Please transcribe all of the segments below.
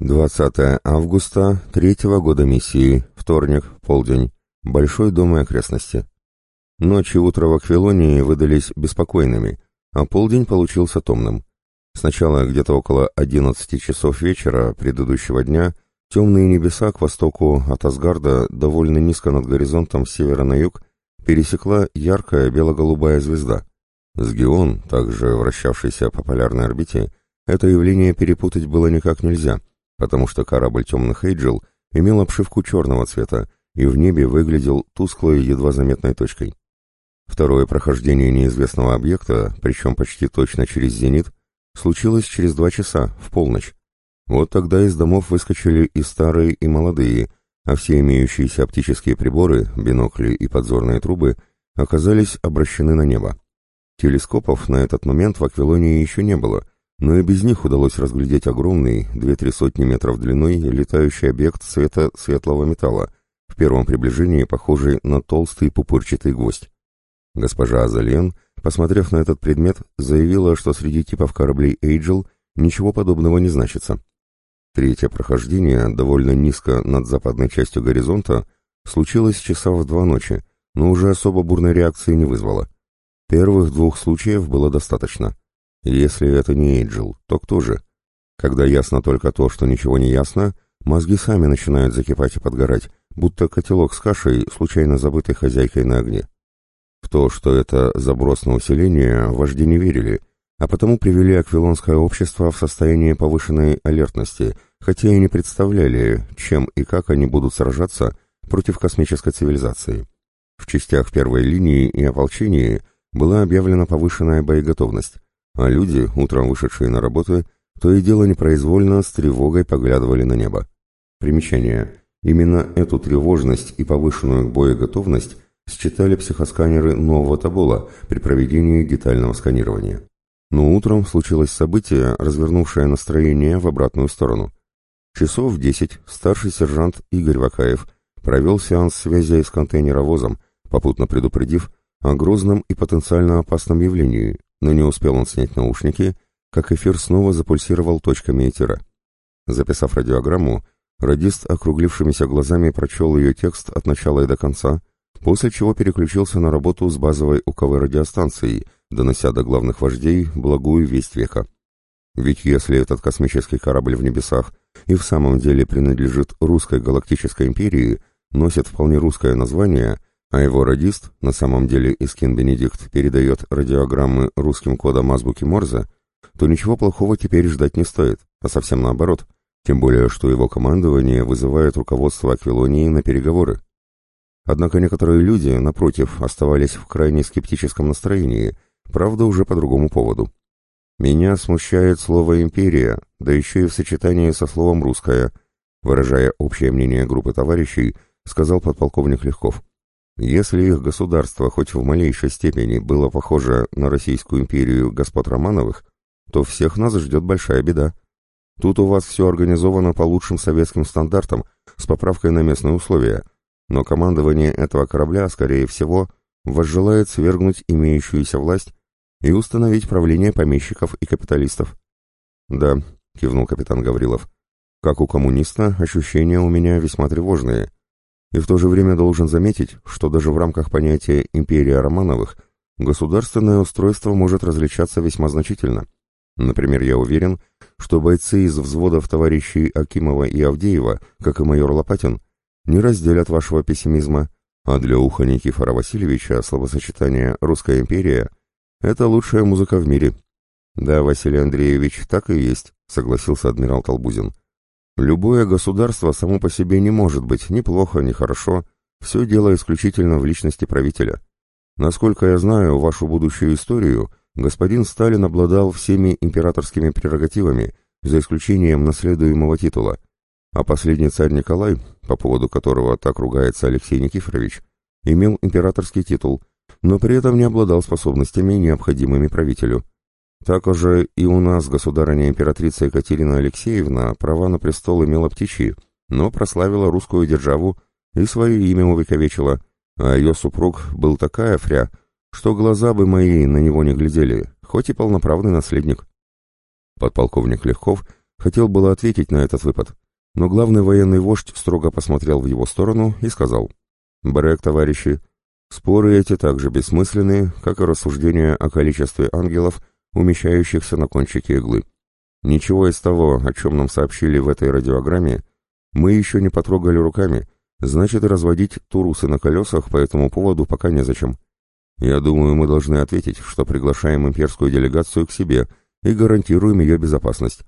20 августа третьего года миссии, вторник, полдень, Большой дом и окрестности. Ночь и утро в Аквилонии выдались беспокойными, а полдень получился томным. Сначала где-то около 11 часов вечера предыдущего дня темные небеса к востоку от Асгарда довольно низко над горизонтом с севера на юг пересекла яркая бело-голубая звезда. Сгион, также вращавшийся по полярной орбите, это явление перепутать было никак нельзя, потому что корабль темных Эйджел имел обшивку черного цвета и в небе выглядел тусклой, едва заметной точкой. Второе прохождение неизвестного объекта, причем почти точно через зенит, случилось через два часа, в полночь. Вот тогда из домов выскочили и старые, и молодые, а все имеющиеся оптические приборы, бинокли и подзорные трубы оказались обращены на небо. Телескопов на этот момент в Аквилонии еще не было, но и без них удалось разглядеть огромный, две-три сотни метров длиной, летающий объект цвета светлого металла, в первом приближении похожий на толстый пупырчатый гвоздь. Госпожа Азален, посмотрев на этот предмет, заявила, что среди типов кораблей «Эйджел» ничего подобного не значится. Третье прохождение, довольно низко над западной частью горизонта, случилось часа в два ночи, но уже особо бурной реакции не вызвало. Первых двух случаев было достаточно. Если это не Эйджел, то кто же? Когда ясно только то, что ничего не ясно, мозги сами начинают закипать и подгорать, будто котелок с кашей, случайно забытой хозяйкой на огне. В то, что это заброс на усиление, вожди не верили, а потому привели аквилонское общество в состояние повышенной алертности, хотя и не представляли, чем и как они будут сражаться против космической цивилизации. В частях первой линии и ополчении была объявлена повышенная боеготовность, а люди, утром вышедшие на работу, то и дело непроизвольно с тревогой поглядывали на небо. Примечание. Именно эту тревожность и повышенную боеготовность считали психосканеры нового Табола при проведении детального сканирования. Но утром случилось событие, развернувшее настроение в обратную сторону. Часов в десять старший сержант Игорь Вакаев провел сеанс связи с контейнеровозом, попутно предупредив о грозном и потенциально опасном явлении, но не успел он снять наушники, как эфир снова запульсировал точками этера. Записав радиограмму, радист округлившимися глазами прочел ее текст от начала и до конца, после чего переключился на работу с базовой УКВ радиостанцией, донося до главных вождей благую весть века. Ведь если этот космический корабль в небесах и в самом деле принадлежит русской галактической империи, носит вполне русское название, а его радист, на самом деле Искин Бенедикт, передает радиограммы русским кодом азбуки Морзе, то ничего плохого теперь ждать не стоит, а совсем наоборот, тем более, что его командование вызывает руководство Аквилонии на переговоры. Однако некоторые люди, напротив, оставались в крайне скептическом настроении, правда уже по другому поводу. «Меня смущает слово «империя», да еще и в сочетании со словом «русская», выражая общее мнение группы товарищей, сказал подполковник Легков. Если их государство хоть в малейшей степени было похоже на Российскую империю господ Романовых, то всех нас ждет большая беда. Тут у вас все организовано по лучшим советским стандартам, с поправкой на местные условия – но командование этого корабля, скорее всего, возжелает свергнуть имеющуюся власть и установить правление помещиков и капиталистов. «Да», — кивнул капитан Гаврилов, — «как у коммуниста ощущения у меня весьма тревожные. И в то же время должен заметить, что даже в рамках понятия «империя Романовых» государственное устройство может различаться весьма значительно. Например, я уверен, что бойцы из взводов товарищей Акимова и Авдеева, как и майор Лопатин, не разделят вашего пессимизма, а для уха Никифора Васильевича словосочетание «Русская империя» — это лучшая музыка в мире. Да, Василий Андреевич, так и есть, согласился адмирал Толбузин. Любое государство само по себе не может быть ни плохо, ни хорошо, все дело исключительно в личности правителя. Насколько я знаю вашу будущую историю, господин Сталин обладал всеми императорскими прерогативами, за исключением наследуемого титула — а последний царь Николай, по поводу которого так ругается Алексей Никифорович, имел императорский титул, но при этом не обладал способностями, необходимыми правителю. Так уже и у нас государыня-императрица Екатерина Алексеевна права на престол имела птичьи, но прославила русскую державу и свое имя увековечила, а ее супруг был такая фря, что глаза бы мои на него не глядели, хоть и полноправный наследник. Подполковник Легков Хотел было ответить на этот выпад, но главный военный вождь строго посмотрел в его сторону и сказал, «Барек, товарищи, споры эти так же бессмысленны, как и рассуждения о количестве ангелов, умещающихся на кончике иглы. Ничего из того, о чем нам сообщили в этой радиограмме, мы еще не потрогали руками, значит разводить турусы на колесах по этому поводу пока незачем. Я думаю, мы должны ответить, что приглашаем имперскую делегацию к себе и гарантируем ее безопасность.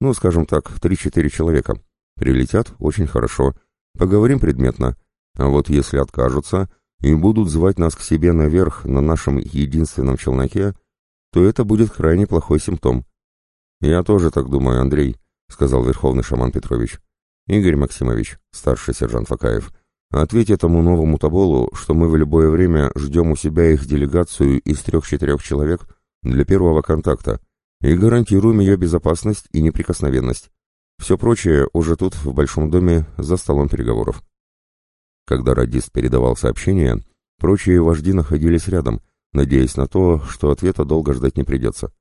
Ну, скажем так, три-четыре человека. Прилетят очень хорошо. Поговорим предметно. А вот если откажутся и будут звать нас к себе наверх на нашем единственном челноке, то это будет крайне плохой симптом. «Я тоже так думаю, Андрей», — сказал верховный шаман Петрович. «Игорь Максимович, старший сержант Факаев, ответь этому новому Таболу, что мы в любое время ждем у себя их делегацию из трех-четырех человек для первого контакта и гарантируем ее безопасность и неприкосновенность. Все прочее уже тут, в Большом доме, за столом переговоров». Когда радист передавал сообщение, прочие вожди находились рядом, надеясь на то, что ответа долго ждать не придется.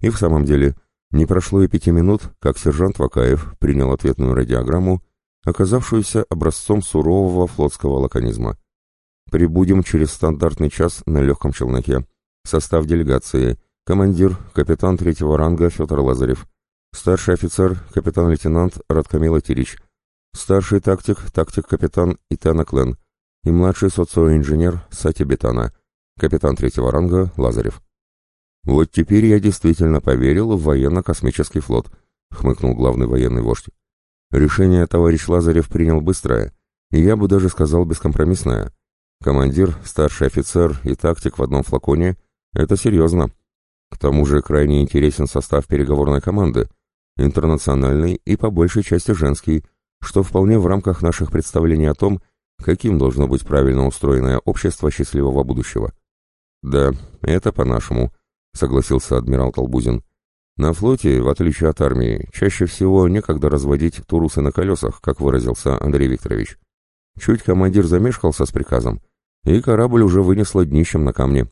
И в самом деле, не прошло и пяти минут, как сержант Вакаев принял ответную радиограмму, оказавшуюся образцом сурового флотского лаконизма. «Прибудем через стандартный час на легком челноке. Состав делегации. Командир, капитан третьего ранга Федор Лазарев. Старший офицер, капитан-лейтенант Радкамила Тирич. Старший тактик, тактик-капитан Итана Клен. И младший социоинженер Сати Бетана. Капитан третьего ранга Лазарев. «Вот теперь я действительно поверил в военно-космический флот», — хмыкнул главный военный вождь. «Решение товарищ Лазарев принял быстрое, и я бы даже сказал бескомпромиссное. Командир, старший офицер и тактик в одном флаконе — это серьезно. К тому же крайне интересен состав переговорной команды, интернациональный и по большей части женский, что вполне в рамках наших представлений о том, каким должно быть правильно устроенное общество счастливого будущего. Да, это по-нашему — согласился адмирал Толбузин. На флоте, в отличие от армии, чаще всего некогда разводить турусы на колесах, как выразился Андрей Викторович. Чуть командир замешкался с приказом, и корабль уже вынесло днищем на камне.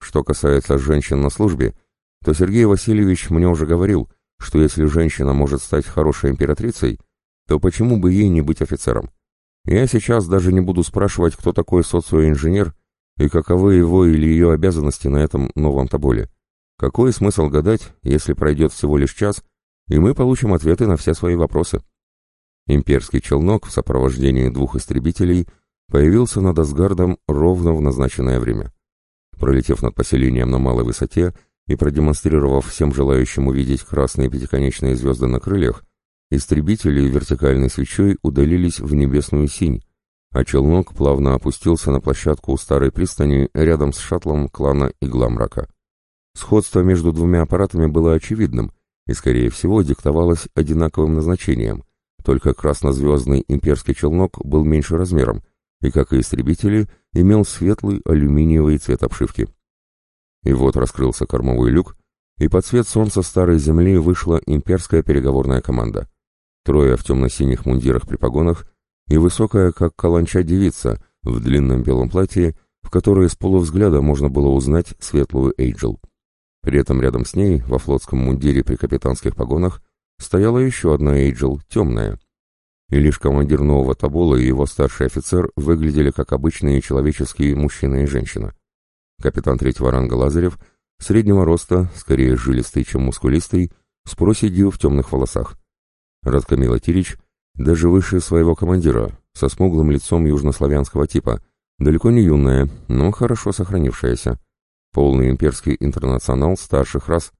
Что касается женщин на службе, то Сергей Васильевич мне уже говорил, что если женщина может стать хорошей императрицей, то почему бы ей не быть офицером? Я сейчас даже не буду спрашивать, кто такой социоинженер и каковы его или ее обязанности на этом новом Тоболе. Какой смысл гадать, если пройдет всего лишь час, и мы получим ответы на все свои вопросы? Имперский челнок в сопровождении двух истребителей появился над Асгардом ровно в назначенное время. Пролетев над поселением на малой высоте и продемонстрировав всем желающим увидеть красные пятиконечные звезды на крыльях, истребители вертикальной свечой удалились в небесную синь, а челнок плавно опустился на площадку у старой пристани рядом с шаттлом клана Игламрака. Сходство между двумя аппаратами было очевидным и, скорее всего, диктовалось одинаковым назначением, только краснозвездный имперский челнок был меньше размером и, как и истребители, имел светлый алюминиевый цвет обшивки. И вот раскрылся кормовой люк, и под цвет солнца старой земли вышла имперская переговорная команда. Трое в темно-синих мундирах при погонах и высокая, как каланча девица, в длинном белом платье, в которой с полувзгляда можно было узнать светлую Эйджел. При этом рядом с ней, во флотском мундире при капитанских погонах, стояла еще одна Эйджел, темная. И лишь командир нового Табола и его старший офицер выглядели как обычные человеческие мужчина и женщина. Капитан третьего ранга Лазарев, среднего роста, скорее жилистый, чем мускулистый, с проседью в темных волосах. Радкамила Тирич, даже выше своего командира, со смуглым лицом южнославянского типа, далеко не юная, но хорошо сохранившаяся полный имперский интернационал старших рас.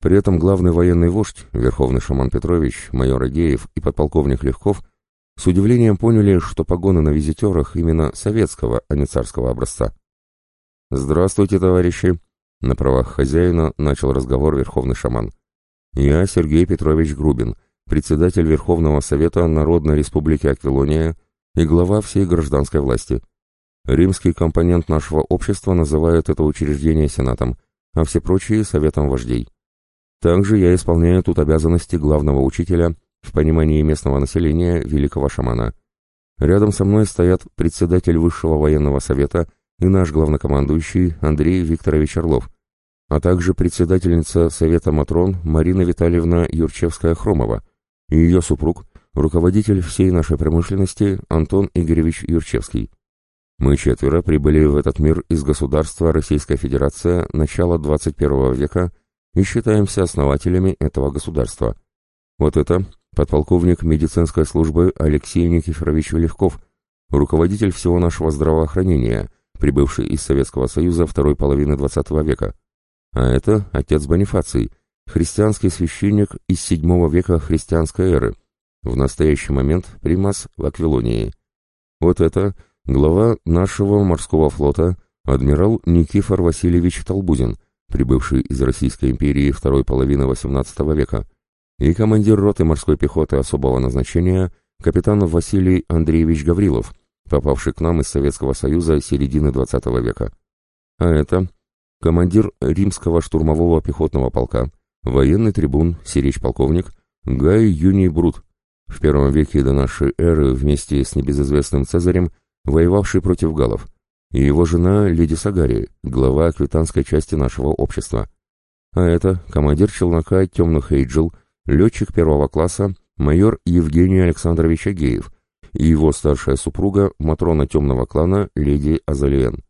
При этом главный военный вождь, верховный шаман Петрович, майор Агеев и подполковник Легков с удивлением поняли, что погоны на визитерах именно советского, а не царского образца. «Здравствуйте, товарищи!» На правах хозяина начал разговор верховный шаман. «Я Сергей Петрович Грубин, председатель Верховного Совета Народной Республики Аквилония и глава всей гражданской власти. Римский компонент нашего общества называет это учреждение Сенатом, а все прочие — Советом вождей. Также я исполняю тут обязанности главного учителя в понимании местного населения великого шамана. Рядом со мной стоят председатель Высшего военного совета и наш главнокомандующий Андрей Викторович Орлов. а также председательница Совета Матрон Марина Витальевна Юрчевская-Хромова и ее супруг, руководитель всей нашей промышленности Антон Игоревич Юрчевский. Мы четверо прибыли в этот мир из государства Российская Федерация начала 21 века и считаемся основателями этого государства. Вот это подполковник медицинской службы Алексей Никифорович Легков, руководитель всего нашего здравоохранения, прибывший из Советского Союза второй половины XX века. А это отец Бонифаций, христианский священник из VII века христианской эры, в настоящий момент примас в Аквилонии. Вот это глава нашего морского флота, адмирал Никифор Васильевич Толбузин, прибывший из Российской империи второй половины XVIII века, и командир роты морской пехоты особого назначения капитан Василий Андреевич Гаврилов, попавший к нам из Советского Союза середины XX века. А это командир римского штурмового пехотного полка, военный трибун, сирич-полковник Гай Юний Брут, в первом веке до нашей эры вместе с небезызвестным Цезарем, воевавший против галлов, и его жена Леди Сагари, глава аквитанской части нашего общества. А это командир челнока «Темных Эйджел», летчик первого класса, майор Евгений Александрович Агеев, и его старшая супруга, Матрона темного клана, леди Азалиен.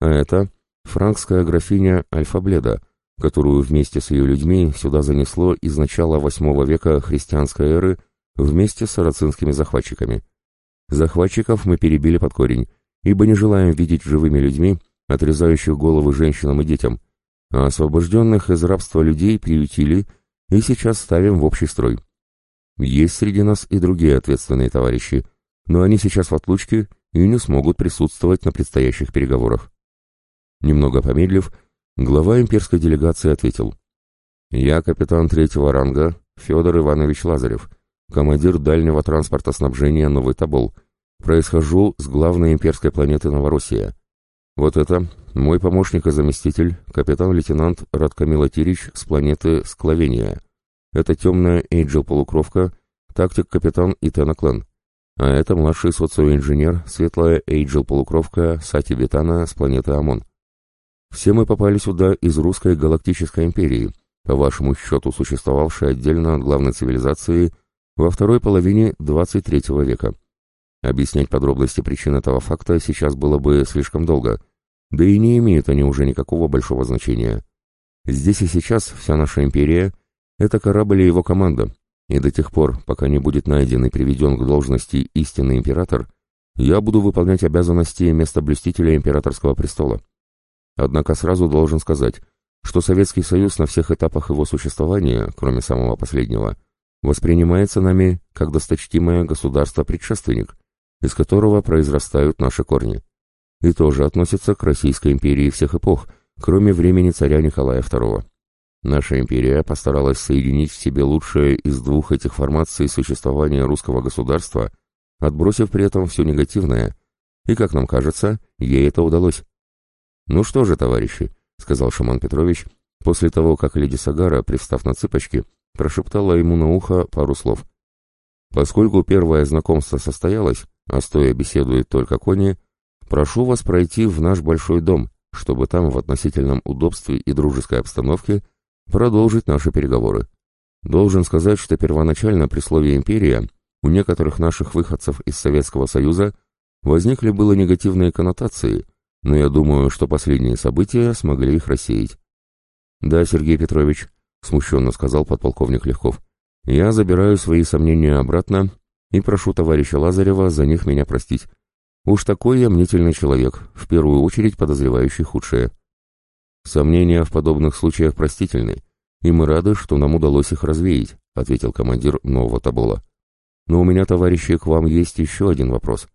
А это франкская графиня Альфа-Бледа, которую вместе с ее людьми сюда занесло из начала восьмого века христианской эры вместе с сарацинскими захватчиками. Захватчиков мы перебили под корень, ибо не желаем видеть живыми людьми, отрезающих головы женщинам и детям, а освобожденных из рабства людей приютили и сейчас ставим в общий строй. Есть среди нас и другие ответственные товарищи, но они сейчас в отлучке и не смогут присутствовать на предстоящих переговорах. Немного помедлив, глава имперской делегации ответил. «Я капитан третьего ранга Федор Иванович Лазарев, командир дальнего транспорта снабжения Новый Тобол. Происхожу с главной имперской планеты Новороссия. Вот это мой помощник и заместитель, капитан-лейтенант Радкамила Тирич с планеты Скловения. Это темная Эйджел-полукровка, тактик-капитан Итана Клен. А это младший социоинженер, светлая Эйджел-полукровка Сати Витана с планеты Амон. Все мы попали сюда из русской галактической империи, по вашему счету существовавшей отдельно от главной цивилизации во второй половине 23 века. Объяснять подробности причин этого факта сейчас было бы слишком долго, да и не имеют они уже никакого большого значения. Здесь и сейчас вся наша империя — это корабль и его команда, и до тех пор, пока не будет найден и приведен к должности истинный император, я буду выполнять обязанности местоблюстителя императорского престола. Однако сразу должен сказать, что Советский Союз на всех этапах его существования, кроме самого последнего, воспринимается нами как досточтимое государство-предшественник, из которого произрастают наши корни, и тоже относится к Российской империи всех эпох, кроме времени царя Николая II. Наша империя постаралась соединить в себе лучшее из двух этих формаций существования русского государства, отбросив при этом все негативное, и, как нам кажется, ей это удалось. «Ну что же, товарищи», — сказал Шаман Петрович, после того, как леди Сагара, привстав на цыпочки, прошептала ему на ухо пару слов. «Поскольку первое знакомство состоялось, а стоя беседует только кони, прошу вас пройти в наш большой дом, чтобы там в относительном удобстве и дружеской обстановке продолжить наши переговоры. Должен сказать, что первоначально при слове «империя» у некоторых наших выходцев из Советского Союза возникли было негативные коннотации, но я думаю, что последние события смогли их рассеять. «Да, Сергей Петрович», — смущенно сказал подполковник Легков, — «я забираю свои сомнения обратно и прошу товарища Лазарева за них меня простить. Уж такой я мнительный человек, в первую очередь подозревающий худшее». «Сомнения в подобных случаях простительны, и мы рады, что нам удалось их развеять», — ответил командир нового Табола. «Но у меня, товарищи, к вам есть еще один вопрос».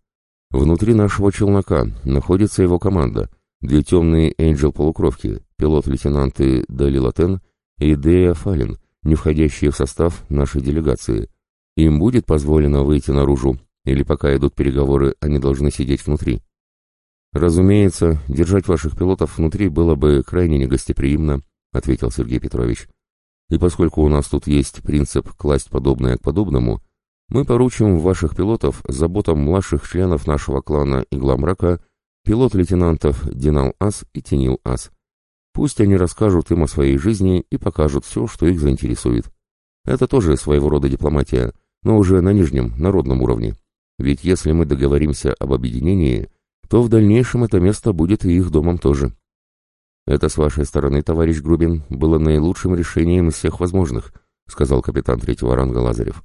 Внутри нашего челнока находится его команда, две темные Энджел-полукровки, пилот-лейтенанты Дали Латен и Дея Фалин, не входящие в состав нашей делегации. Им будет позволено выйти наружу, или пока идут переговоры, они должны сидеть внутри? Разумеется, держать ваших пилотов внутри было бы крайне негостеприимно, ответил Сергей Петрович. И поскольку у нас тут есть принцип класть подобное к подобному, мы поручим ваших пилотов заботам младших членов нашего клана Игла Мрака, пилот-лейтенантов Динал Ас и Тенил Ас. Пусть они расскажут им о своей жизни и покажут все, что их заинтересует. Это тоже своего рода дипломатия, но уже на нижнем, народном уровне. Ведь если мы договоримся об объединении, то в дальнейшем это место будет и их домом тоже. Это с вашей стороны, товарищ Грубин, было наилучшим решением из всех возможных, сказал капитан третьего ранга Лазарев.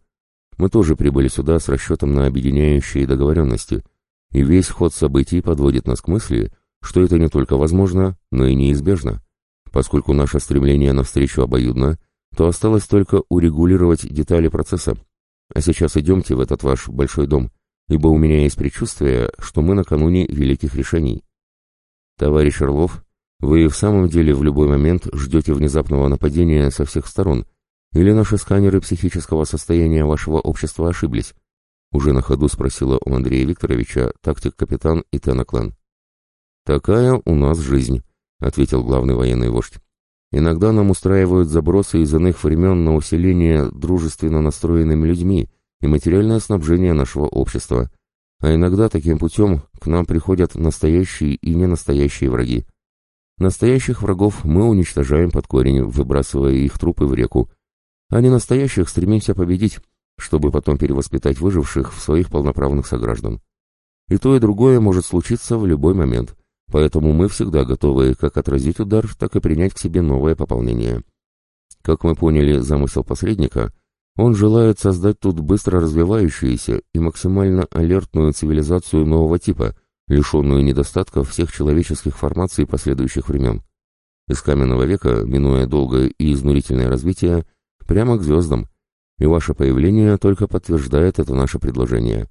Мы тоже прибыли сюда с расчетом на объединяющие договоренности, и весь ход событий подводит нас к мысли, что это не только возможно, но и неизбежно. Поскольку наше стремление навстречу обоюдно, то осталось только урегулировать детали процесса. А сейчас идемте в этот ваш большой дом, ибо у меня есть предчувствие, что мы накануне великих решений. Товарищ Орлов, вы в самом деле в любой момент ждете внезапного нападения со всех сторон, или наши сканеры психического состояния вашего общества ошиблись? Уже на ходу спросила у Андрея Викторовича тактик-капитан Итана Клен. «Такая у нас жизнь», — ответил главный военный вождь. «Иногда нам устраивают забросы из иных времен на усиление дружественно настроенными людьми и материальное снабжение нашего общества, а иногда таким путем к нам приходят настоящие и ненастоящие враги. Настоящих врагов мы уничтожаем под корень, выбрасывая их трупы в реку, а ненастоящих стремимся победить, чтобы потом перевоспитать выживших в своих полноправных сограждан. И то, и другое может случиться в любой момент, поэтому мы всегда готовы как отразить удар, так и принять к себе новое пополнение. Как мы поняли замысел посредника, он желает создать тут быстро развивающуюся и максимально алертную цивилизацию нового типа, лишенную недостатков всех человеческих формаций последующих времен. Из каменного века, минуя долгое и изнурительное развитие, прямо к звездам, и ваше появление только подтверждает это наше предложение.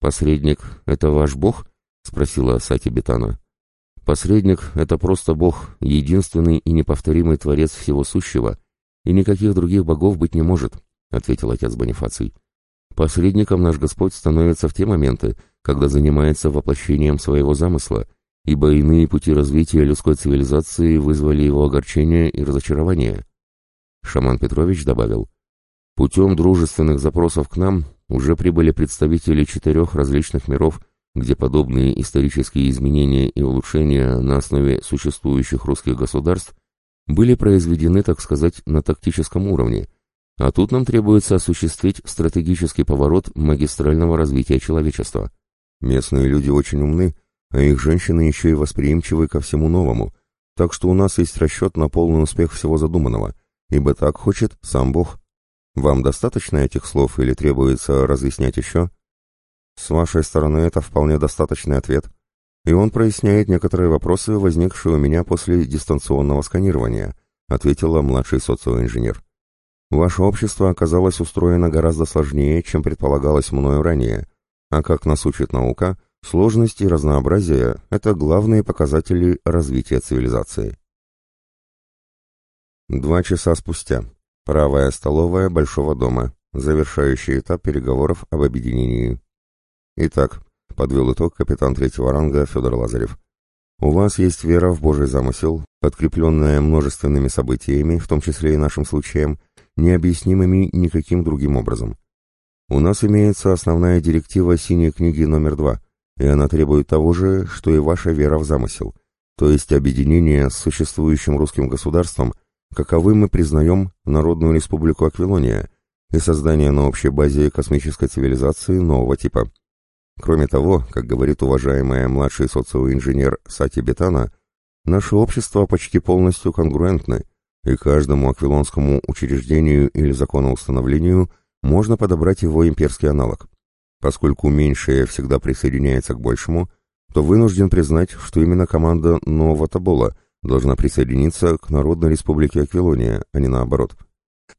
«Посредник — это ваш бог?» — спросила Сати Бетана. «Посредник — это просто бог, единственный и неповторимый творец всего сущего, и никаких других богов быть не может», — ответил отец Бонифаций. «Посредником наш Господь становится в те моменты, когда занимается воплощением своего замысла, ибо иные пути развития людской цивилизации вызвали его огорчение и разочарование». Шаман Петрович добавил — Путем дружественных запросов к нам уже прибыли представители четырех различных миров, где подобные исторические изменения и улучшения на основе существующих русских государств были произведены, так сказать, на тактическом уровне, а тут нам требуется осуществить стратегический поворот магистрального развития человечества. Местные люди очень умны, а их женщины еще и восприимчивы ко всему новому, так что у нас есть расчет на полный успех всего задуманного, ибо так хочет сам Бог. Вам достаточно этих слов или требуется разъяснять еще? С вашей стороны это вполне достаточный ответ, и он проясняет некоторые вопросы, возникшие у меня после дистанционного сканирования, ответила младший социоинженер. Ваше общество оказалось устроено гораздо сложнее, чем предполагалось мною ранее, а как нас учит наука, сложность и разнообразие – это главные показатели развития цивилизации. Два часа спустя. Правая столовая Большого дома. Завершающий этап переговоров об объединении. Итак, подвел итог капитан третьего ранга Федор Лазарев. У вас есть вера в Божий замысел, подкрепленная множественными событиями, в том числе и нашим случаем, необъяснимыми никаким другим образом. У нас имеется основная директива синей книги номер два, и она требует того же, что и ваша вера в замысел, то есть объединение с существующим русским государством – каковы мы признаем Народную Республику Аквилония и создание на общей базе космической цивилизации нового типа. Кроме того, как говорит уважаемая младший социоинженер Сати Бетана, наше общество почти полностью конгруентны, и каждому аквилонскому учреждению или законоустановлению можно подобрать его имперский аналог. Поскольку меньшее всегда присоединяется к большему, то вынужден признать, что именно команда нового Табола – должна присоединиться к Народной Республике Аквилония, а не наоборот.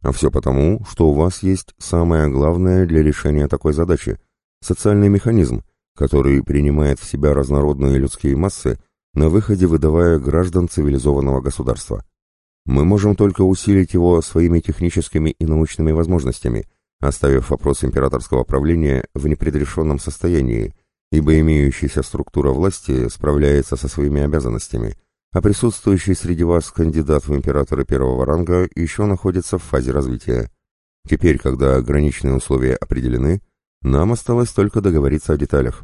А все потому, что у вас есть самое главное для решения такой задачи – социальный механизм, который принимает в себя разнородные людские массы, на выходе выдавая граждан цивилизованного государства. Мы можем только усилить его своими техническими и научными возможностями, оставив вопрос императорского правления в непредрешенном состоянии, ибо имеющаяся структура власти справляется со своими обязанностями – а присутствующий среди вас кандидат в императоры первого ранга еще находится в фазе развития. Теперь, когда ограниченные условия определены, нам осталось только договориться о деталях.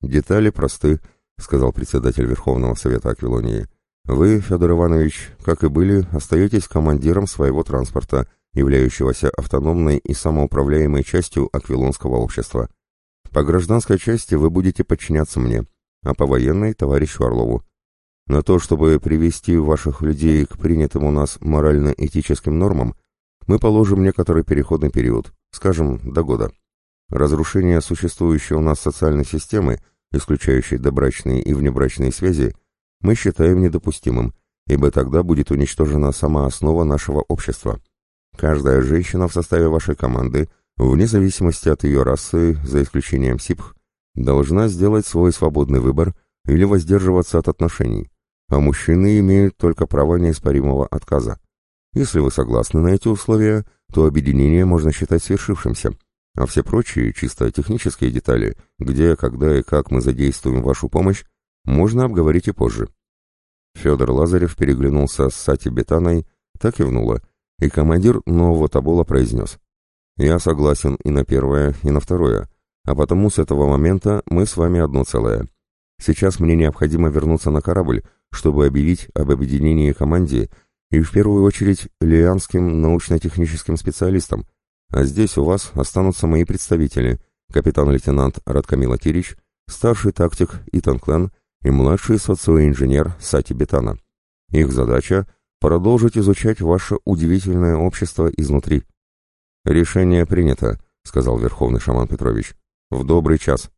«Детали просты», — сказал председатель Верховного Совета Аквилонии. Вы, Федор Иванович, как и были, остаетесь командиром своего транспорта, являющегося автономной и самоуправляемой частью аквилонского общества. По гражданской части вы будете подчиняться мне, а по военной — товарищу Орлову. На то, чтобы привести ваших людей к принятым у нас морально-этическим нормам, мы положим некоторый переходный период, скажем, до года. Разрушение существующей у нас социальной системы, исключающей добрачные и внебрачные связи, мы считаем недопустимым, ибо тогда будет уничтожена сама основа нашего общества. Каждая женщина в составе вашей команды, вне зависимости от ее расы, за исключением СИПХ, должна сделать свой свободный выбор или воздерживаться от отношений, а мужчины имеют только право неиспоримого отказа. Если вы согласны на эти условия, то объединение можно считать свершившимся, а все прочие, чисто технические детали, где, когда и как мы задействуем вашу помощь, можно обговорить и позже. Федор Лазарев переглянулся с Сати Бетаной, так кивнула, и командир нового Табола произнес. «Я согласен и на первое, и на второе, а потому с этого момента мы с вами одно целое. Сейчас мне необходимо вернуться на корабль, чтобы объявить об объединении команде и в первую очередь лианским научно-техническим специалистам, а здесь у вас останутся мои представители, капитан-лейтенант Радкамила Тирич, старший тактик Итан Клен и младший социоинженер Сати Бетана. Их задача — продолжить изучать ваше удивительное общество изнутри. «Решение принято», — сказал Верховный Шаман Петрович. «В добрый час».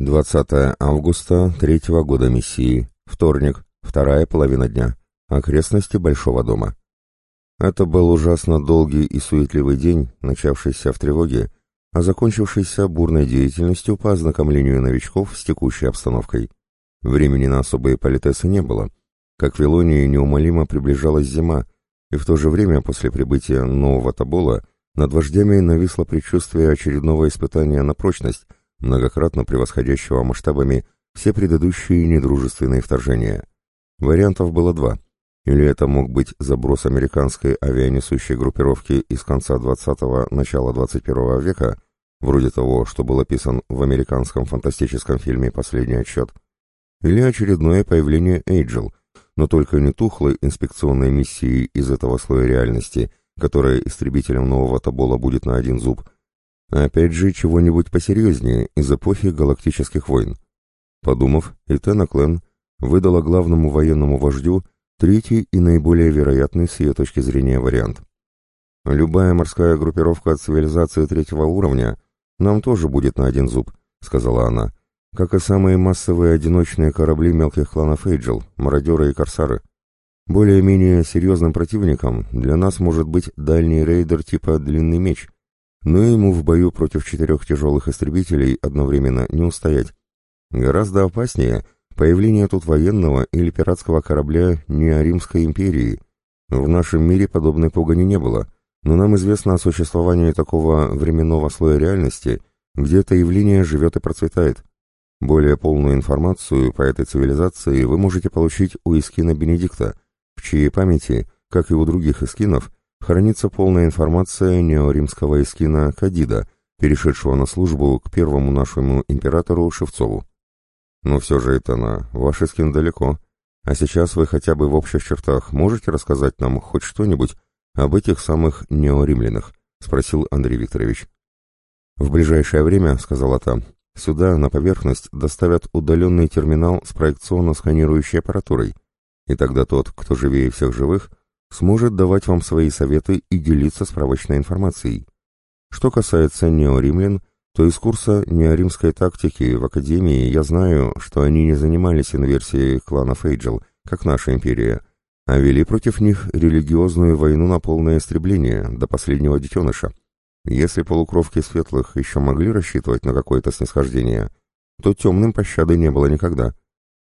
20 августа третьего года миссии, вторник, вторая половина дня, окрестности Большого дома. Это был ужасно долгий и суетливый день, начавшийся в тревоге, а закончившийся бурной деятельностью по ознакомлению новичков с текущей обстановкой. Времени на особые политесы не было. Как в Вилонии неумолимо приближалась зима, и в то же время после прибытия нового Табола над вождями нависло предчувствие очередного испытания на прочность, многократно превосходящего масштабами все предыдущие недружественные вторжения. Вариантов было два. Или это мог быть заброс американской авианесущей группировки из конца 20-го, начала 21 века, вроде того, что был описан в американском фантастическом фильме «Последний отсчет», или очередное появление Эйджел, но только не тухлой инспекционной миссии из этого слоя реальности, которая истребителем нового Табола будет на один зуб, опять же чего-нибудь посерьезнее из эпохи галактических войн. Подумав, Итана Клен выдала главному военному вождю Третий и наиболее вероятный с ее точки зрения вариант. «Любая морская группировка от цивилизации третьего уровня нам тоже будет на один зуб», — сказала она, «как и самые массовые одиночные корабли мелких кланов Эйджел, мародеры и корсары. Более-менее серьезным противником для нас может быть дальний рейдер типа «Длинный меч», но ему в бою против четырех тяжелых истребителей одновременно не устоять. Гораздо опаснее — Появление тут военного или пиратского корабля не о Римской империи. В нашем мире подобной погони не было, но нам известно о существовании такого временного слоя реальности, где это явление живет и процветает. Более полную информацию по этой цивилизации вы можете получить у Искина Бенедикта, в чьей памяти, как и у других Искинов, хранится полная информация неоримского Искина Кадида, перешедшего на службу к первому нашему императору Шевцову. Но все же это на ваш скин далеко. А сейчас вы хотя бы в общих чертах можете рассказать нам хоть что-нибудь об этих самых неоримлянах? Спросил Андрей Викторович. В ближайшее время, сказала та, сюда на поверхность доставят удаленный терминал с проекционно-сканирующей аппаратурой. И тогда тот, кто живее всех живых, сможет давать вам свои советы и делиться справочной информацией. Что касается неоримлян, то из курса неоримской тактики в Академии я знаю, что они не занимались инверсией клана Фейджел, как наша империя, а вели против них религиозную войну на полное истребление, до последнего детеныша. Если полукровки светлых еще могли рассчитывать на какое-то снисхождение, то темным пощады не было никогда.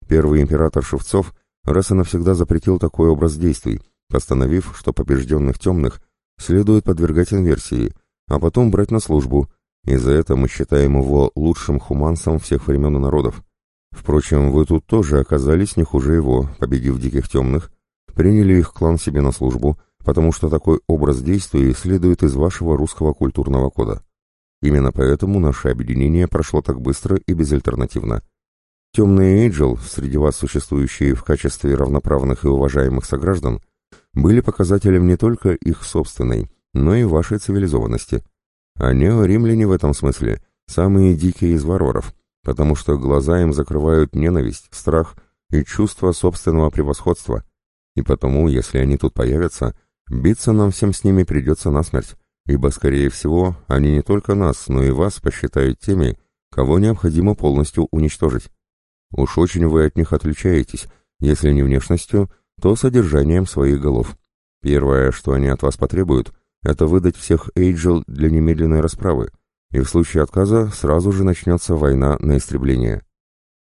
Первый император Шевцов раз и навсегда запретил такой образ действий, постановив, что побежденных темных следует подвергать инверсии, а потом брать на службу, и за это мы считаем его лучшим хуманцем всех времен и народов. Впрочем, вы тут тоже оказались не хуже его, победив диких темных, приняли их клан себе на службу, потому что такой образ действий следует из вашего русского культурного кода. Именно поэтому наше объединение прошло так быстро и безальтернативно. темные Эйджел, среди вас существующие в качестве равноправных и уважаемых сограждан, были показателем не только их собственной, но и вашей цивилизованности. А нео-римляне в этом смысле самые дикие из варваров, потому что глаза им закрывают ненависть, страх и чувство собственного превосходства. И потому, если они тут появятся, биться нам всем с ними придется насмерть, ибо, скорее всего, они не только нас, но и вас посчитают теми, кого необходимо полностью уничтожить. Уж очень вы от них отличаетесь, если не внешностью, то содержанием своих голов. Первое, что они от вас потребуют, это выдать всех Эйджел для немедленной расправы, и в случае отказа сразу же начнется война на истребление.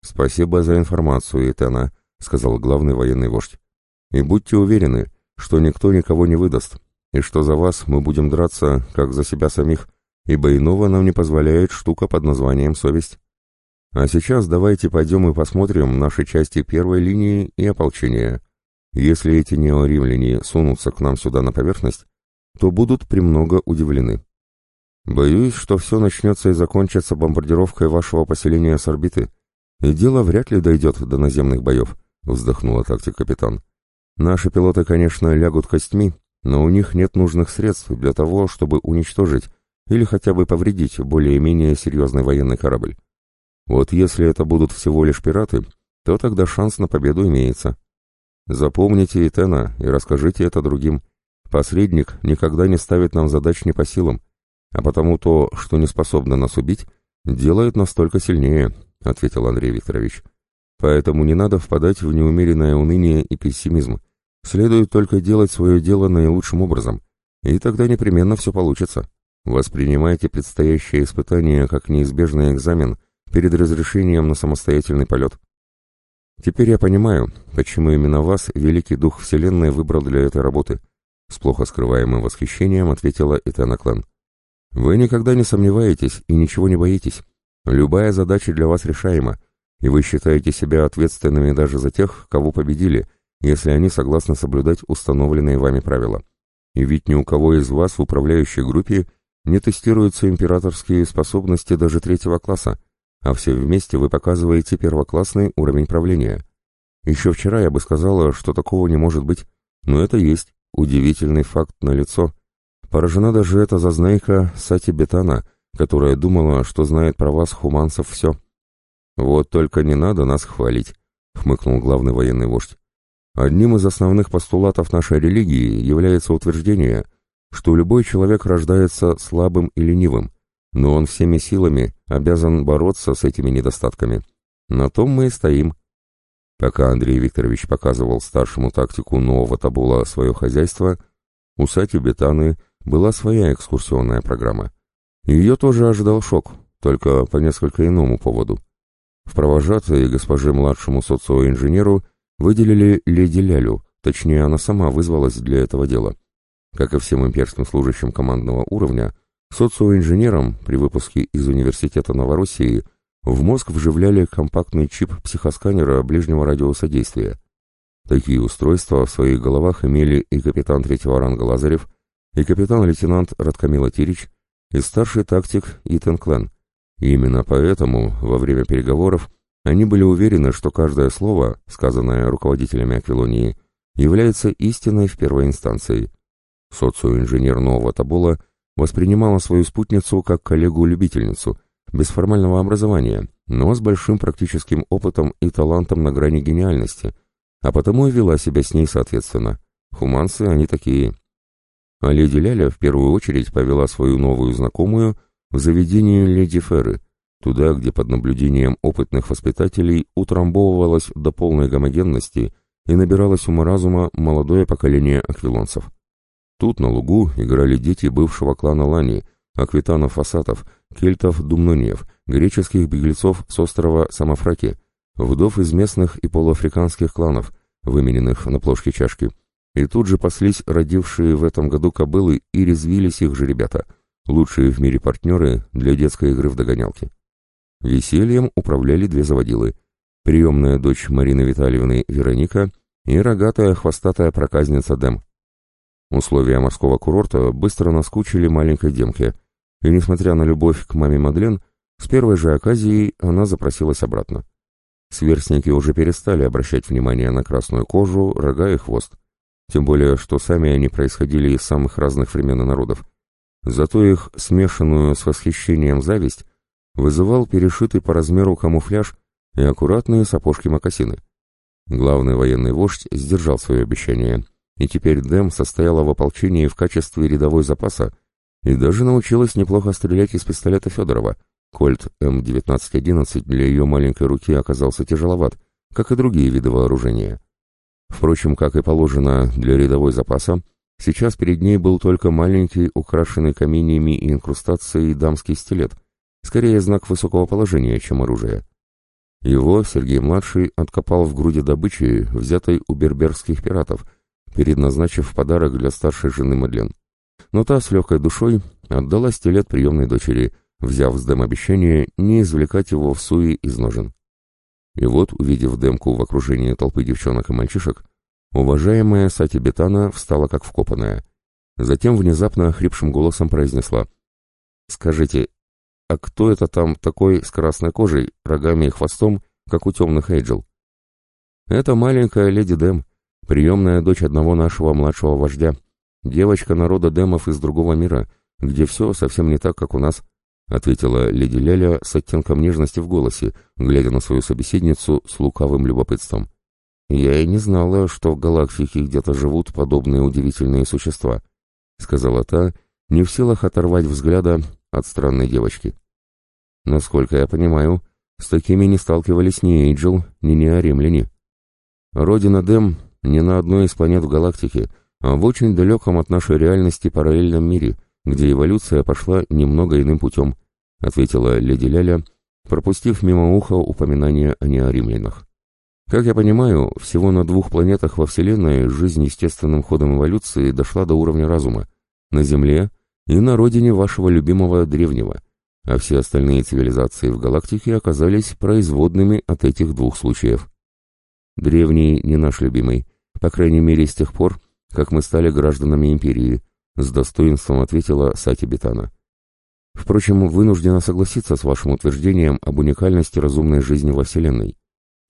«Спасибо за информацию, Этена», — сказал главный военный вождь. «И будьте уверены, что никто никого не выдаст, и что за вас мы будем драться, как за себя самих, ибо иного нам не позволяет штука под названием совесть. А сейчас давайте пойдем и посмотрим наши части первой линии и ополчения. Если эти неоримляне сунутся к нам сюда на поверхность, то будут премного удивлены. Боюсь, что все начнется и закончится бомбардировкой вашего поселения с орбиты, и дело вряд ли дойдет до наземных боев, вздохнула тактик капитан. Наши пилоты, конечно, лягут костьми, но у них нет нужных средств для того, чтобы уничтожить или хотя бы повредить более-менее серьезный военный корабль. Вот если это будут всего лишь пираты, то тогда шанс на победу имеется. Запомните Итена и расскажите это другим. Посредник никогда не ставит нам задач не по силам, а потому то, что не способно нас убить, делает нас только сильнее, — ответил Андрей Викторович. Поэтому не надо впадать в неумеренное уныние и пессимизм. Следует только делать свое дело наилучшим образом, и тогда непременно все получится. Воспринимайте предстоящее испытание как неизбежный экзамен перед разрешением на самостоятельный полет. Теперь я понимаю, почему именно вас Великий Дух Вселенной выбрал для этой работы. С плохо скрываемым восхищением ответила Этана Клен. Вы никогда не сомневаетесь и ничего не боитесь. Любая задача для вас решаема, и вы считаете себя ответственными даже за тех, кого победили, если они согласны соблюдать установленные вами правила. И ведь ни у кого из вас в управляющей группе не тестируются императорские способности даже третьего класса, а все вместе вы показываете первоклассный уровень правления. Еще вчера я бы сказала, что такого не может быть, но это есть удивительный факт на лицо. Поражена даже эта зазнайка Сати Бетана, которая думала, что знает про вас, хуманцев, все. «Вот только не надо нас хвалить», — хмыкнул главный военный вождь. Одним из основных постулатов нашей религии является утверждение, что любой человек рождается слабым и ленивым, но он всеми силами обязан бороться с этими недостатками. На том мы и стоим. Пока Андрей Викторович показывал старшему тактику нового табула свое хозяйство, у Сати Бетаны была своя экскурсионная программа. Ее тоже ожидал шок, только по несколько иному поводу. В провожатые госпоже младшему социоинженеру выделили леди Лялю, точнее она сама вызвалась для этого дела. Как и всем имперским служащим командного уровня, социоинженерам при выпуске из университета Новороссии в мозг вживляли компактный чип психосканера ближнего радиуса действия. Такие устройства в своих головах имели и капитан третьего ранга Лазарев, и капитан-лейтенант Радкамила Тирич, и старший тактик Итан Клен. И именно поэтому во время переговоров они были уверены, что каждое слово, сказанное руководителями Аквилонии, является истиной в первой инстанции. Социоинженер нового Табола воспринимала свою спутницу как коллегу-любительницу, без формального образования, но с большим практическим опытом и талантом на грани гениальности, а потому и вела себя с ней соответственно. Хуманцы они такие. А леди Ляля в первую очередь повела свою новую знакомую в заведение леди Ферры, туда, где под наблюдением опытных воспитателей утрамбовывалось до полной гомогенности и набиралось ума-разума молодое поколение аквилонцев. Тут на лугу играли дети бывшего клана Лани, аквитанов-фасатов, кельтов-думнониев, греческих беглецов с острова Самофраки, вдов из местных и полуафриканских кланов, вымененных на плошки чашки. И тут же паслись родившие в этом году кобылы и резвились их же ребята, лучшие в мире партнеры для детской игры в догонялки. Весельем управляли две заводилы. Приемная дочь Марины Витальевны Вероника и рогатая хвостатая проказница Дэм. Условия морского курорта быстро наскучили маленькой демке, и, несмотря на любовь к маме Мадлен, с первой же оказией она запросилась обратно. Сверстники уже перестали обращать внимание на красную кожу, рога и хвост. Тем более, что сами они происходили из самых разных времен и народов. Зато их смешанную с восхищением зависть вызывал перешитый по размеру камуфляж и аккуратные сапожки-мокасины. Главный военный вождь сдержал свое обещание, и теперь Дэм состояла в ополчении в качестве рядовой запаса и даже научилась неплохо стрелять из пистолета Федорова. Кольт М1911 для ее маленькой руки оказался тяжеловат, как и другие виды вооружения. Впрочем, как и положено для рядовой запаса, сейчас перед ней был только маленький, украшенный каменьями и инкрустацией дамский стилет, скорее знак высокого положения, чем оружие. Его Сергей-младший откопал в груди добычи, взятой у берберских пиратов, предназначив подарок для старшей жены Мадлен. Но та с легкой душой отдала стилет приемной дочери, взяв с Дэм обещание не извлекать его в суе из ножен. И вот, увидев Демку в окружении толпы девчонок и мальчишек, уважаемая Сати Бетана встала как вкопанная. Затем внезапно хрипшим голосом произнесла «Скажите, а кто это там такой с красной кожей, рогами и хвостом, как у темных Эйджел?» «Это маленькая леди Дэм, приемная дочь одного нашего младшего вождя, девочка народа Дэмов из другого мира, где все совсем не так, как у нас», — ответила леди Леля с оттенком нежности в голосе, глядя на свою собеседницу с лукавым любопытством. «Я и не знала, что в галактике где-то живут подобные удивительные существа», — сказала та, не в силах оторвать взгляда от странной девочки. «Насколько я понимаю, с такими не сталкивались ни Эйджел, ни неоримляне. Родина Дэм не на одной из планет в галактике, а в очень далеком от нашей реальности параллельном мире — где эволюция пошла немного иным путем, ответила леди Ляля, пропустив мимо уха упоминание о неоримлянах. Как я понимаю, всего на двух планетах во Вселенной жизнь естественным ходом эволюции дошла до уровня разума. На Земле и на родине вашего любимого древнего, а все остальные цивилизации в галактике оказались производными от этих двух случаев. Древний не наш любимый, по крайней мере с тех пор, как мы стали гражданами Империи, с достоинством ответила Сати Бетана. Впрочем, вынуждена согласиться с вашим утверждением об уникальности разумной жизни во Вселенной.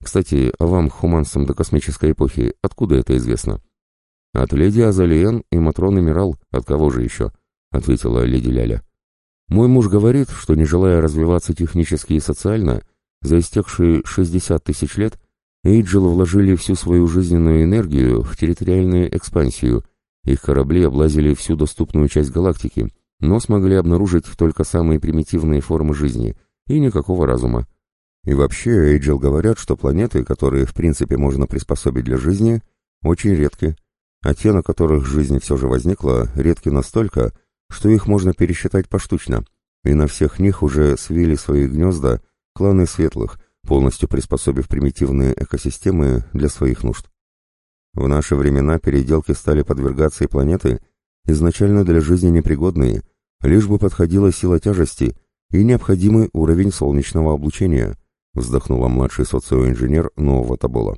Кстати, а вам, хуманцам до космической эпохи, откуда это известно? От леди Азалиен и Матроны Мирал, от кого же еще? Ответила леди Ляля. Мой муж говорит, что не желая развиваться технически и социально, за истекшие 60 тысяч лет Эйджел вложили всю свою жизненную энергию в территориальную экспансию. Их корабли облазили всю доступную часть галактики, но смогли обнаружить только самые примитивные формы жизни и никакого разума. И вообще, Эйджел говорят, что планеты, которые в принципе можно приспособить для жизни, очень редки, а те, на которых жизнь все же возникла, редки настолько, что их можно пересчитать поштучно, и на всех них уже свили свои гнезда кланы светлых, полностью приспособив примитивные экосистемы для своих нужд. В наши времена переделки стали подвергаться и планеты, изначально для жизни непригодные, лишь бы подходила сила тяжести и необходимый уровень солнечного облучения, вздохнула младший социоинженер нового Табола.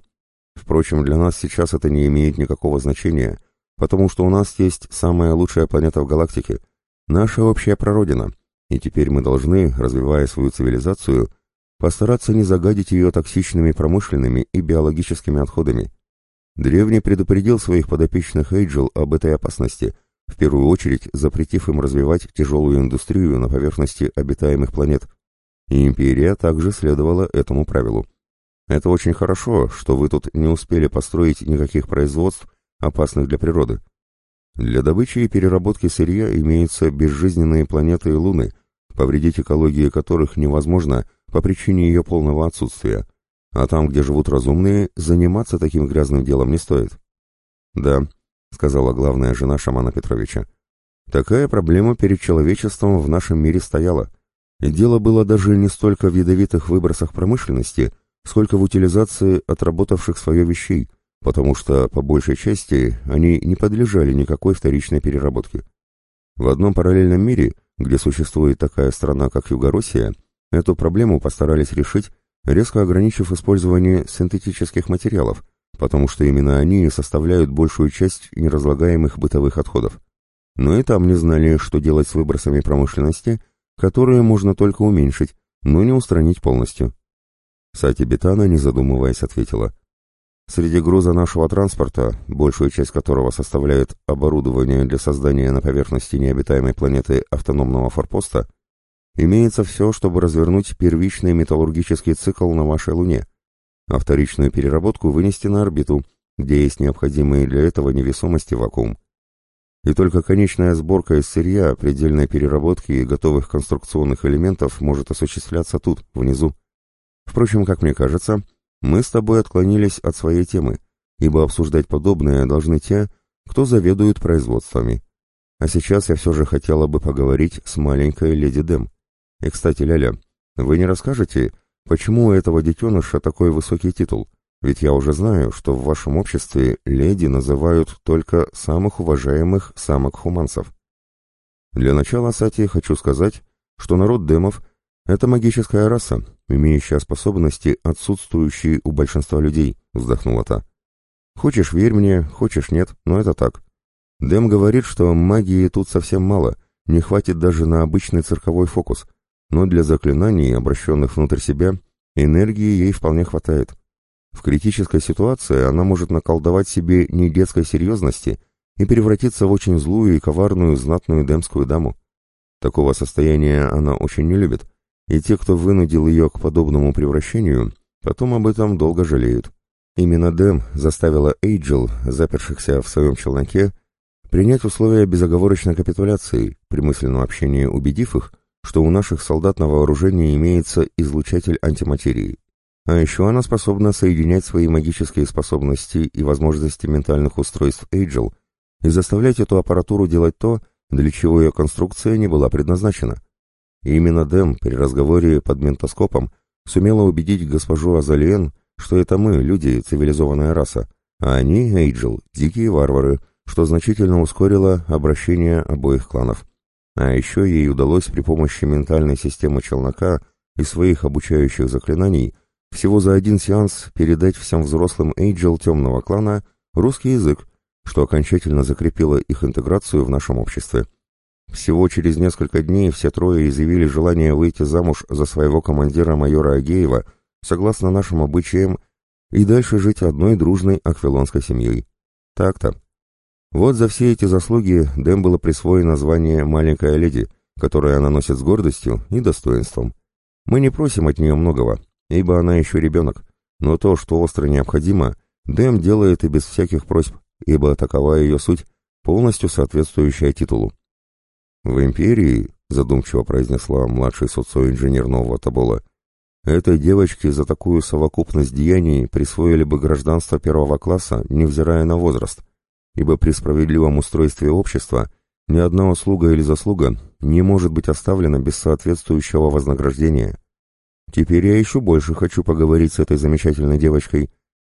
Впрочем, для нас сейчас это не имеет никакого значения, потому что у нас есть самая лучшая планета в галактике, наша общая прародина, и теперь мы должны, развивая свою цивилизацию, постараться не загадить ее токсичными промышленными и биологическими отходами. Древний предупредил своих подопечных Эйджел об этой опасности, в первую очередь запретив им развивать тяжелую индустрию на поверхности обитаемых планет. И империя также следовала этому правилу. Это очень хорошо, что вы тут не успели построить никаких производств, опасных для природы. Для добычи и переработки сырья имеются безжизненные планеты и луны, повредить экологии которых невозможно по причине ее полного отсутствия, а там, где живут разумные, заниматься таким грязным делом не стоит. Да, сказала главная жена шамана Петровича. Такая проблема перед человечеством в нашем мире стояла. И дело было даже не столько в ядовитых выбросах промышленности, сколько в утилизации отработавших свое вещей, потому что, по большей части, они не подлежали никакой вторичной переработке. В одном параллельном мире, где существует такая страна, как Югороссия, эту проблему постарались решить резко ограничив использование синтетических материалов, потому что именно они составляют большую часть неразлагаемых бытовых отходов. Но и там не знали, что делать с выбросами промышленности, которые можно только уменьшить, но не устранить полностью. Сати Бетана, не задумываясь, ответила. Среди груза нашего транспорта, большую часть которого составляет оборудование для создания на поверхности необитаемой планеты автономного форпоста, имеется все, чтобы развернуть первичный металлургический цикл на вашей Луне, а вторичную переработку вынести на орбиту, где есть необходимые для этого невесомости вакуум. И только конечная сборка из сырья, предельной переработки и готовых конструкционных элементов может осуществляться тут, внизу. Впрочем, как мне кажется, мы с тобой отклонились от своей темы, ибо обсуждать подобное должны те, кто заведует производствами. А сейчас я все же хотела бы поговорить с маленькой леди Дэм. И, кстати, Ляля, вы не расскажете, почему у этого детеныша такой высокий титул? Ведь я уже знаю, что в вашем обществе леди называют только самых уважаемых самок-хуманцев. Для начала, Сати, хочу сказать, что народ демов — это магическая раса, имеющая способности, отсутствующие у большинства людей», — вздохнула та. «Хочешь, верь мне, хочешь, нет, но это так. Дэм говорит, что магии тут совсем мало, не хватит даже на обычный цирковой фокус, но для заклинаний, обращенных внутрь себя, энергии ей вполне хватает. В критической ситуации она может наколдовать себе не детской серьезности и превратиться в очень злую и коварную знатную демскую даму. Такого состояния она очень не любит, и те, кто вынудил ее к подобному превращению, потом об этом долго жалеют. Именно Дэм заставила Эйджел, запершихся в своем челноке, принять условия безоговорочной капитуляции, при мысленном общении убедив их, что у наших солдат на вооружении имеется излучатель антиматерии. А еще она способна соединять свои магические способности и возможности ментальных устройств Эйджел и заставлять эту аппаратуру делать то, для чего ее конструкция не была предназначена. И именно Дэм при разговоре под ментоскопом сумела убедить госпожу Азалиен, что это мы, люди, цивилизованная раса, а они, Эйджел, дикие варвары, что значительно ускорило обращение обоих кланов. А еще ей удалось при помощи ментальной системы челнока и своих обучающих заклинаний всего за один сеанс передать всем взрослым Эйджел темного клана русский язык, что окончательно закрепило их интеграцию в нашем обществе. Всего через несколько дней все трое изъявили желание выйти замуж за своего командира майора Агеева, согласно нашим обычаям, и дальше жить одной дружной аквилонской семьей. Так-то. Вот за все эти заслуги Дэм было присвоено звание «маленькая леди», которое она носит с гордостью и достоинством. Мы не просим от нее многого, ибо она еще ребенок, но то, что остро необходимо, Дэм делает и без всяких просьб, ибо такова ее суть, полностью соответствующая титулу. «В империи», — задумчиво произнесла младший социоинженер нового Табола, «этой девочке за такую совокупность деяний присвоили бы гражданство первого класса, невзирая на возраст, ибо при справедливом устройстве общества ни одна услуга или заслуга не может быть оставлена без соответствующего вознаграждения. Теперь я еще больше хочу поговорить с этой замечательной девочкой,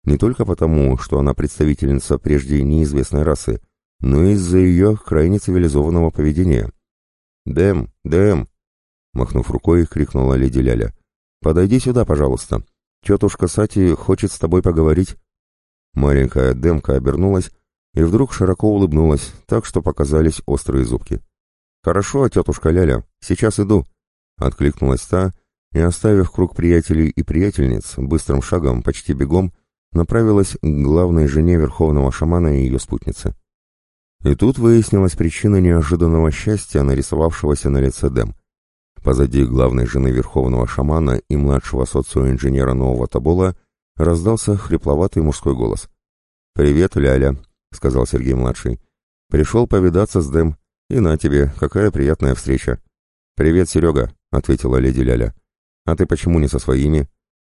не только потому, что она представительница прежде неизвестной расы, но из-за ее крайне цивилизованного поведения. «Дэм, Дэм!» Махнув рукой, крикнула леди Ляля. «Подойди сюда, пожалуйста. Тетушка Сати хочет с тобой поговорить». Маленькая Дэмка обернулась и вдруг широко улыбнулась, так что показались острые зубки. «Хорошо, тетушка Ляля, сейчас иду», — откликнулась та, и, оставив круг приятелей и приятельниц, быстрым шагом, почти бегом, направилась к главной жене верховного шамана и ее спутнице. И тут выяснилась причина неожиданного счастья, нарисовавшегося на лице Дэм. Позади главной жены верховного шамана и младшего социоинженера нового Табола раздался хрипловатый мужской голос. «Привет, Ляля», — сказал Сергей-младший. «Пришел повидаться с Дэм. И на тебе, какая приятная встреча». «Привет, Серега», — ответила леди Ляля. «А ты почему не со своими?»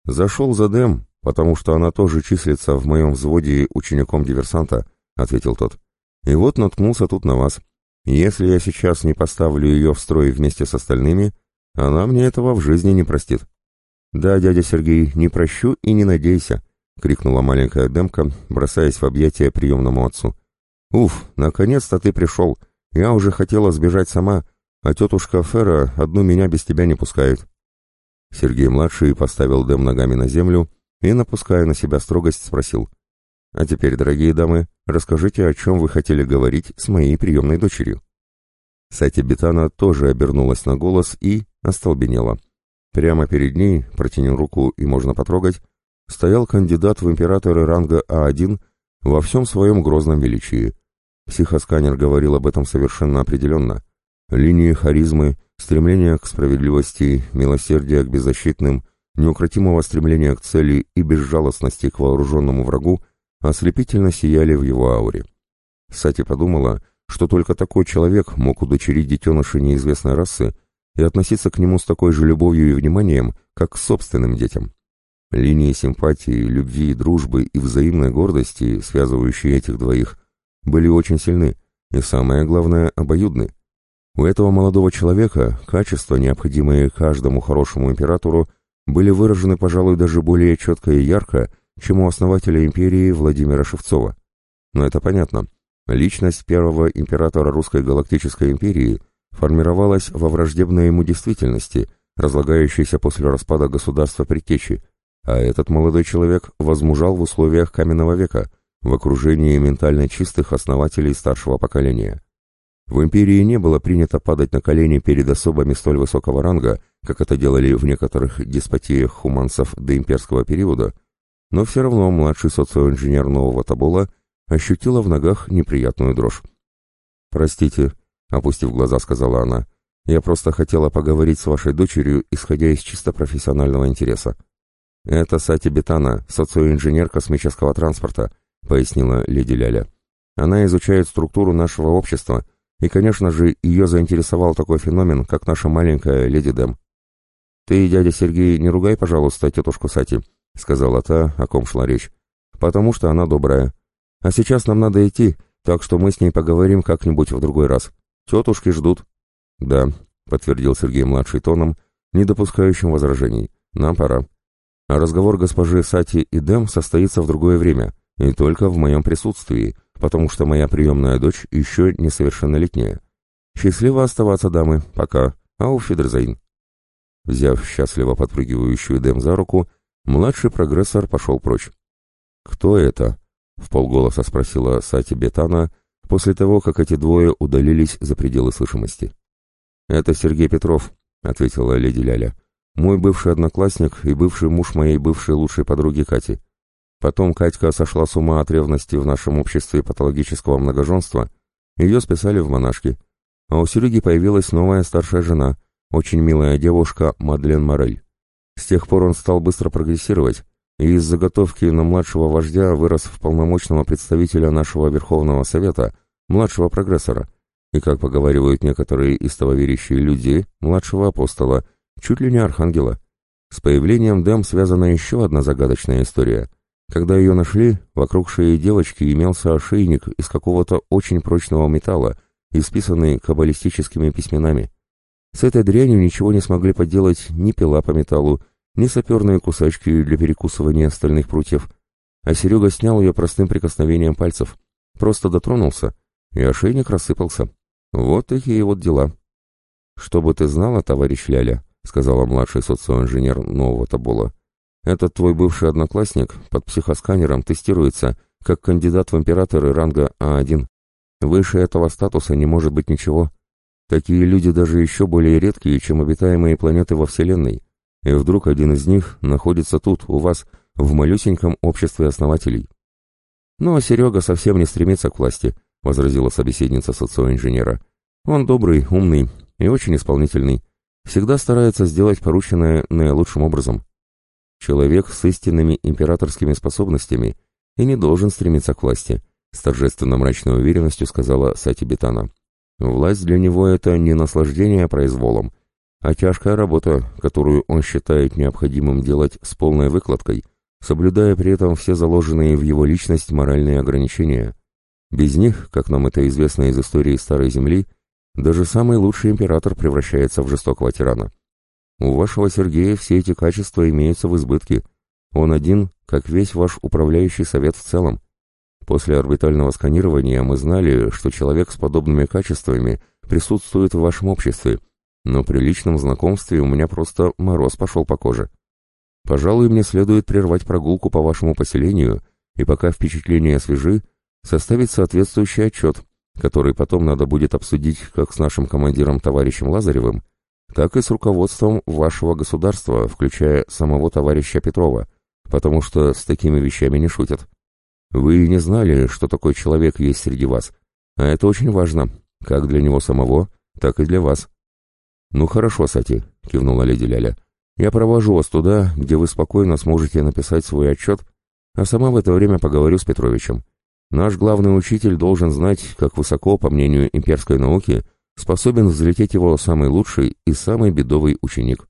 «Зашел за Дэм, потому что она тоже числится в моем взводе учеником диверсанта», — ответил тот. И вот наткнулся тут на вас. Если я сейчас не поставлю ее в строй вместе с остальными, она мне этого в жизни не простит. «Да, дядя Сергей, не прощу и не надейся», — крикнула маленькая Демка, бросаясь в объятия приемному отцу. «Уф, наконец-то ты пришел. Я уже хотела сбежать сама, а тетушка Фера одну меня без тебя не пускает». Сергей-младший поставил Дэм ногами на землю и, напуская на себя строгость, спросил. А теперь, дорогие дамы, расскажите, о чем вы хотели говорить с моей приемной дочерью. Сати Бетана тоже обернулась на голос и остолбенела. Прямо перед ней, протянув руку и можно потрогать, стоял кандидат в императоры ранга А1 во всем своем грозном величии. Психосканер говорил об этом совершенно определенно. Линии харизмы, стремление к справедливости, милосердие к беззащитным, неукротимого стремления к цели и безжалостности к вооруженному врагу ослепительно сияли в его ауре. Сати подумала, что только такой человек мог удочерить детеныша неизвестной расы и относиться к нему с такой же любовью и вниманием, как к собственным детям. Линии симпатии, любви, дружбы и взаимной гордости, связывающие этих двоих, были очень сильны и, самое главное, обоюдны. У этого молодого человека качества, необходимые каждому хорошему императору, были выражены, пожалуй, даже более четко и ярко, чем у основателя империи Владимира Шевцова. Но это понятно. Личность первого императора Русской Галактической империи формировалась во враждебной ему действительности, разлагающейся после распада государства предтечи, а этот молодой человек возмужал в условиях каменного века, в окружении ментально чистых основателей старшего поколения. В империи не было принято падать на колени перед особами столь высокого ранга, как это делали в некоторых деспотиях хуманцев до имперского периода, но все равно младший социоинженер нового Табола ощутила в ногах неприятную дрожь. «Простите», — опустив глаза, сказала она, — «я просто хотела поговорить с вашей дочерью, исходя из чисто профессионального интереса». «Это Сати Бетана, социоинженер космического транспорта», — пояснила леди Ляля. «Она изучает структуру нашего общества, и, конечно же, ее заинтересовал такой феномен, как наша маленькая леди Дэм». «Ты, дядя Сергей, не ругай, пожалуйста, тетушку Сати», — сказала та, о ком шла речь, — «потому что она добрая. А сейчас нам надо идти, так что мы с ней поговорим как-нибудь в другой раз. Тетушки ждут». «Да», — подтвердил Сергей младший тоном, не допускающим возражений. «Нам пора. Разговор госпожи Сати и Дэм состоится в другое время, и только в моем присутствии, потому что моя приемная дочь еще несовершеннолетняя. Счастливо оставаться, дамы. Пока. Ауфидерзейн». Взяв счастливо подпрыгивающую Дэм за руку, младший прогрессор пошел прочь. «Кто это?» — в полголоса спросила Сати Бетана после того, как эти двое удалились за пределы слышимости. «Это Сергей Петров», — ответила леди Ляля. «Мой бывший одноклассник и бывший муж моей бывшей лучшей подруги Кати. Потом Катька сошла с ума от ревности в нашем обществе патологического многоженства, ее списали в монашки. А у Сереги появилась новая старшая жена, очень милая девушка Мадлен Морель. С тех пор он стал быстро прогрессировать, и из заготовки на младшего вождя вырос в полномочного представителя нашего Верховного Совета, младшего прогрессора, и, как поговаривают некоторые истововерящие люди, младшего апостола, чуть ли не архангела. С появлением Дэм связана еще одна загадочная история. Когда ее нашли, вокруг шеи девочки имелся ошейник из какого-то очень прочного металла, исписанный каббалистическими письменами. С этой дрянью ничего не смогли поделать ни пила по металлу, ни саперные кусачки для перекусывания остальных прутьев, а Серега снял ее простым прикосновением пальцев, просто дотронулся, и ошейник рассыпался. Вот такие вот дела. «Чтобы ты знала, товарищ Ляля», — сказала младший социоинженер нового Табола, «этот твой бывший одноклассник под психосканером тестируется как кандидат в императоры ранга А1. Выше этого статуса не может быть ничего. Такие люди даже еще более редкие, чем обитаемые планеты во Вселенной и вдруг один из них находится тут, у вас, в малюсеньком обществе основателей. «Ну, а Серега совсем не стремится к власти», — возразила собеседница социоинженера. «Он добрый, умный и очень исполнительный. Всегда старается сделать порученное наилучшим образом. Человек с истинными императорскими способностями и не должен стремиться к власти», — с торжественно мрачной уверенностью сказала Сати Бетана. «Власть для него — это не наслаждение произволом, а тяжкая работа, которую он считает необходимым делать с полной выкладкой, соблюдая при этом все заложенные в его личность моральные ограничения. Без них, как нам это известно из истории Старой Земли, даже самый лучший император превращается в жестокого тирана. У вашего Сергея все эти качества имеются в избытке. Он один, как весь ваш управляющий совет в целом. После орбитального сканирования мы знали, что человек с подобными качествами присутствует в вашем обществе, но при личном знакомстве у меня просто мороз пошел по коже. Пожалуй, мне следует прервать прогулку по вашему поселению и пока впечатления свежи, составить соответствующий отчет, который потом надо будет обсудить как с нашим командиром товарищем Лазаревым, так и с руководством вашего государства, включая самого товарища Петрова, потому что с такими вещами не шутят. Вы не знали, что такой человек есть среди вас, а это очень важно, как для него самого, так и для вас. «Ну хорошо, Сати», — кивнула леди Ляля. «Я провожу вас туда, где вы спокойно сможете написать свой отчет, а сама в это время поговорю с Петровичем. Наш главный учитель должен знать, как высоко, по мнению имперской науки, способен взлететь его самый лучший и самый бедовый ученик».